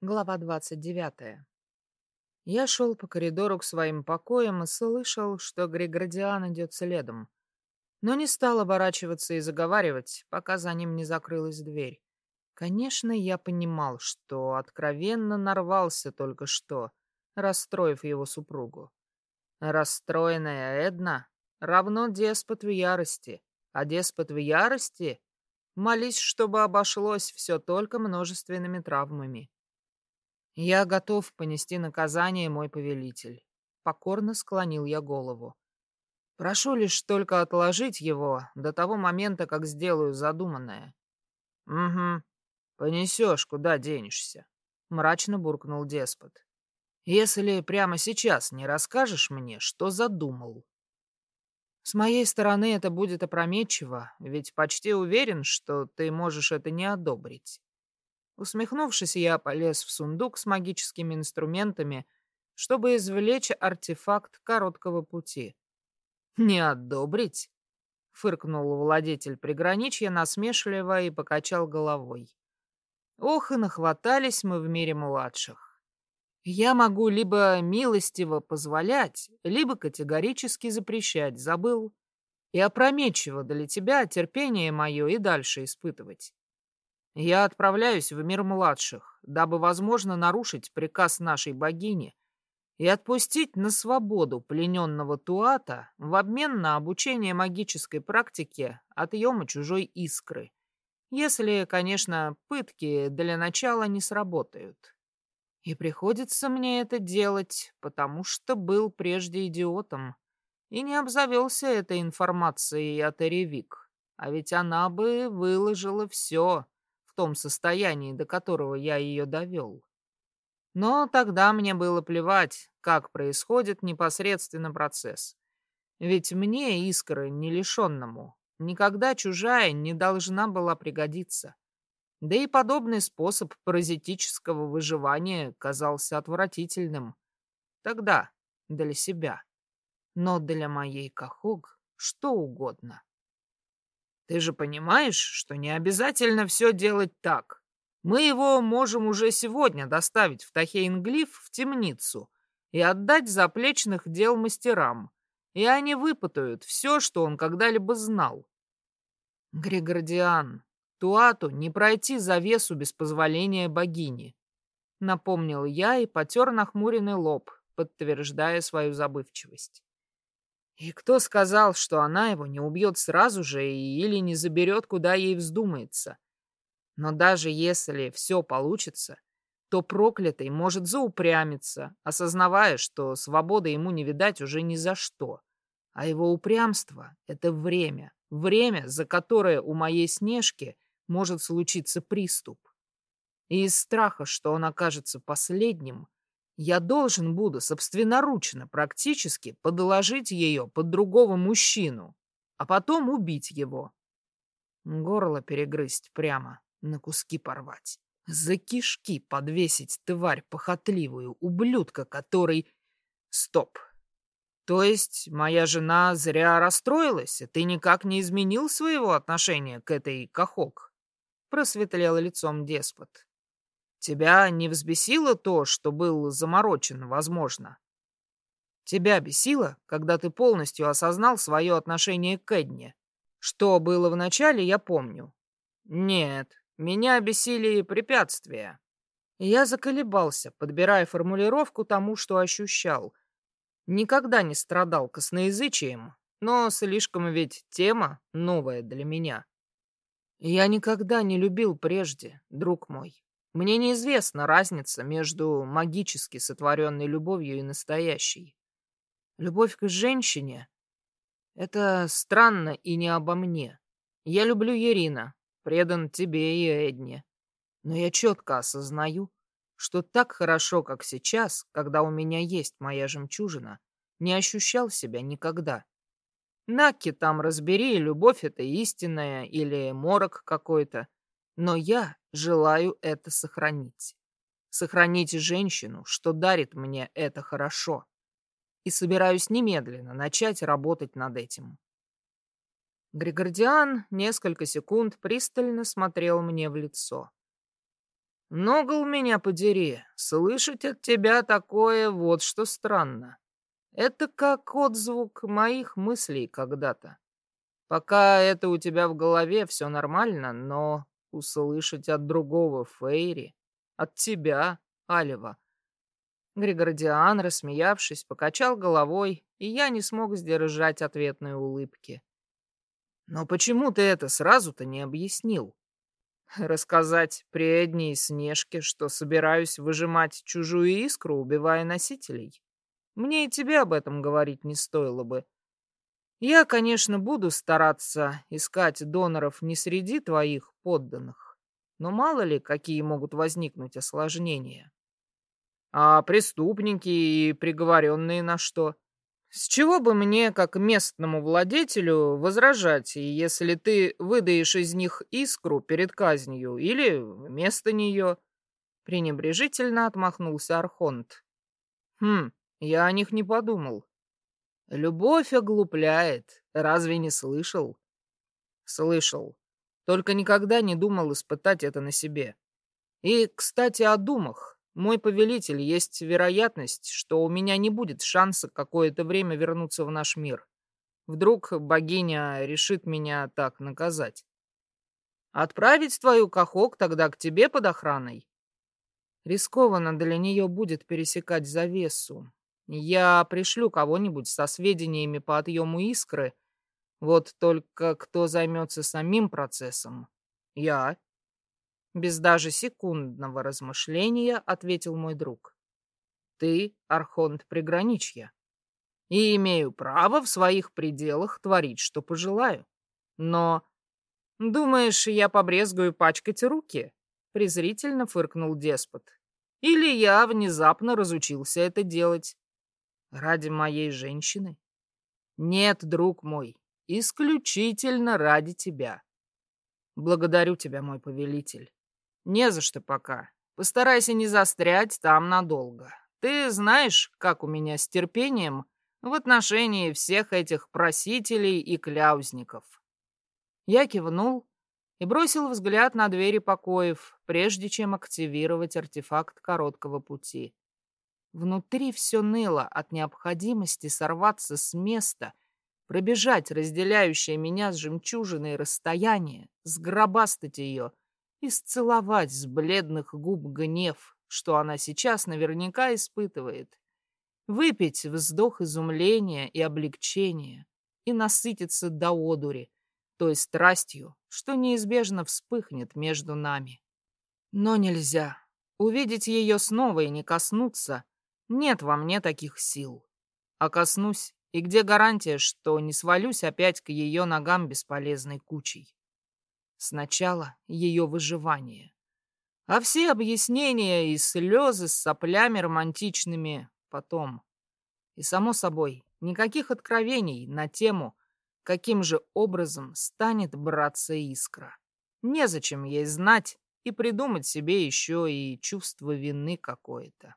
Глава двадцать девятая. Я шел по коридору к своим покоям и слышал, что Григордиан идет следом. Но не стал оборачиваться и заговаривать, пока за ним не закрылась дверь. Конечно, я понимал, что откровенно нарвался только что, расстроив его супругу. Расстроенная Эдна равно деспот в ярости, а деспот в ярости — молись, чтобы обошлось все только множественными травмами. «Я готов понести наказание, мой повелитель», — покорно склонил я голову. «Прошу лишь только отложить его до того момента, как сделаю задуманное». «Угу, понесешь, куда денешься», — мрачно буркнул деспот. «Если прямо сейчас не расскажешь мне, что задумал». С моей стороны это будет опрометчиво, ведь почти уверен, что ты можешь это не одобрить. Усмехнувшись, я полез в сундук с магическими инструментами, чтобы извлечь артефакт короткого пути. «Не одобрить?» — фыркнул владетель приграничья насмешливо и покачал головой. «Ох, и нахватались мы в мире младших. Я могу либо милостиво позволять, либо категорически запрещать, забыл. И опрометчиво для тебя терпение мое и дальше испытывать. Я отправляюсь в мир младших, дабы, возможно, нарушить приказ нашей богини и отпустить на свободу плененного Туата в обмен на обучение магической практике отъема чужой искры. Если, конечно, пытки для начала не сработают. И приходится мне это делать, потому что был прежде идиотом и не обзавелся этой информацией от Эревик. А ведь она бы выложила все, том состоянии, до которого я ее довел. Но тогда мне было плевать, как происходит непосредственно процесс. Ведь мне, искры, не лишенному, никогда чужая не должна была пригодиться. Да и подобный способ паразитического выживания казался отвратительным. Тогда для себя. Но для моей Кахог что угодно. Ты же понимаешь, что не обязательно все делать так. Мы его можем уже сегодня доставить в Тахейнглиф в темницу и отдать заплечных дел мастерам, и они выпытают все, что он когда-либо знал. Григордиан, Туату не пройти завесу без позволения богини. Напомнил я и потер нахмуренный лоб, подтверждая свою забывчивость. И кто сказал, что она его не убьет сразу же или не заберет, куда ей вздумается? Но даже если все получится, то проклятый может заупрямиться, осознавая, что свободы ему не видать уже ни за что. А его упрямство — это время, время, за которое у моей Снежки может случиться приступ. И из страха, что он окажется последним, я должен буду собственноручно практически подложить ее под другого мужчину, а потом убить его. Горло перегрызть прямо, на куски порвать. За кишки подвесить тварь похотливую, ублюдка, который... Стоп. То есть моя жена зря расстроилась, и ты никак не изменил своего отношения к этой Кахок? Просветлел лицом деспот. Тебя не взбесило то, что был заморочен, возможно? Тебя бесило, когда ты полностью осознал свое отношение к Эдне? Что было вначале, я помню. Нет, меня бесили препятствия. Я заколебался, подбирая формулировку тому, что ощущал. Никогда не страдал косноязычием, но слишком ведь тема новая для меня. Я никогда не любил прежде, друг мой. Мне неизвестна разница между магически сотворенной любовью и настоящей. Любовь к женщине — это странно и не обо мне. Я люблю Ерина, предан тебе и Эдне. Но я четко осознаю, что так хорошо, как сейчас, когда у меня есть моя жемчужина, не ощущал себя никогда. Наки там разбери, любовь это истинная или морок какой-то. Но я желаю это сохранить. Сохранить женщину, что дарит мне это хорошо. И собираюсь немедленно начать работать над этим. Григордиан несколько секунд пристально смотрел мне в лицо. Ногл меня подери, слышать от тебя такое вот что странно. Это как отзвук моих мыслей когда-то. Пока это у тебя в голове все нормально, но услышать от другого Фейри, от тебя, Алева. Григордиан, рассмеявшись, покачал головой, и я не смог сдержать ответной улыбки. Но почему ты это сразу-то не объяснил? Рассказать и Снежке, что собираюсь выжимать чужую искру, убивая носителей? Мне и тебе об этом говорить не стоило бы. Я, конечно, буду стараться искать доноров не среди твоих подданных, но мало ли, какие могут возникнуть осложнения. А преступники и приговоренные на что? С чего бы мне, как местному владетелю, возражать, если ты выдаешь из них искру перед казнью или вместо нее? Пренебрежительно отмахнулся Архонт. Хм, я о них не подумал. Любовь оглупляет, разве не слышал? Слышал, только никогда не думал испытать это на себе. И, кстати, о думах. Мой повелитель, есть вероятность, что у меня не будет шанса какое-то время вернуться в наш мир. Вдруг богиня решит меня так наказать. Отправить твою кахок тогда к тебе под охраной? Рискованно для нее будет пересекать завесу. Я пришлю кого-нибудь со сведениями по отъему искры. Вот только кто займется самим процессом? Я. Без даже секундного размышления ответил мой друг. Ты архонт приграничья. И имею право в своих пределах творить, что пожелаю. Но... Думаешь, я побрезгую пачкать руки? Презрительно фыркнул деспот. Или я внезапно разучился это делать? Ради моей женщины? Нет, друг мой, исключительно ради тебя. Благодарю тебя, мой повелитель. Не за что пока. Постарайся не застрять там надолго. Ты знаешь, как у меня с терпением в отношении всех этих просителей и кляузников. Я кивнул и бросил взгляд на двери покоев, прежде чем активировать артефакт короткого пути. Внутри все ныло от необходимости сорваться с места, пробежать разделяющее меня с жемчужиной расстояние, сгробастать ее — и сцеловать с бледных губ гнев, что она сейчас наверняка испытывает, выпить вздох изумления и облегчения и насытиться до одури, той страстью, что неизбежно вспыхнет между нами. Но нельзя. Увидеть ее снова и не коснуться нет во мне таких сил. А коснусь, и где гарантия, что не свалюсь опять к ее ногам бесполезной кучей? Сначала ее выживание. А все объяснения и слезы с соплями романтичными потом. И, само собой, никаких откровений на тему, каким же образом станет браться искра. Незачем ей знать и придумать себе еще и чувство вины какое-то.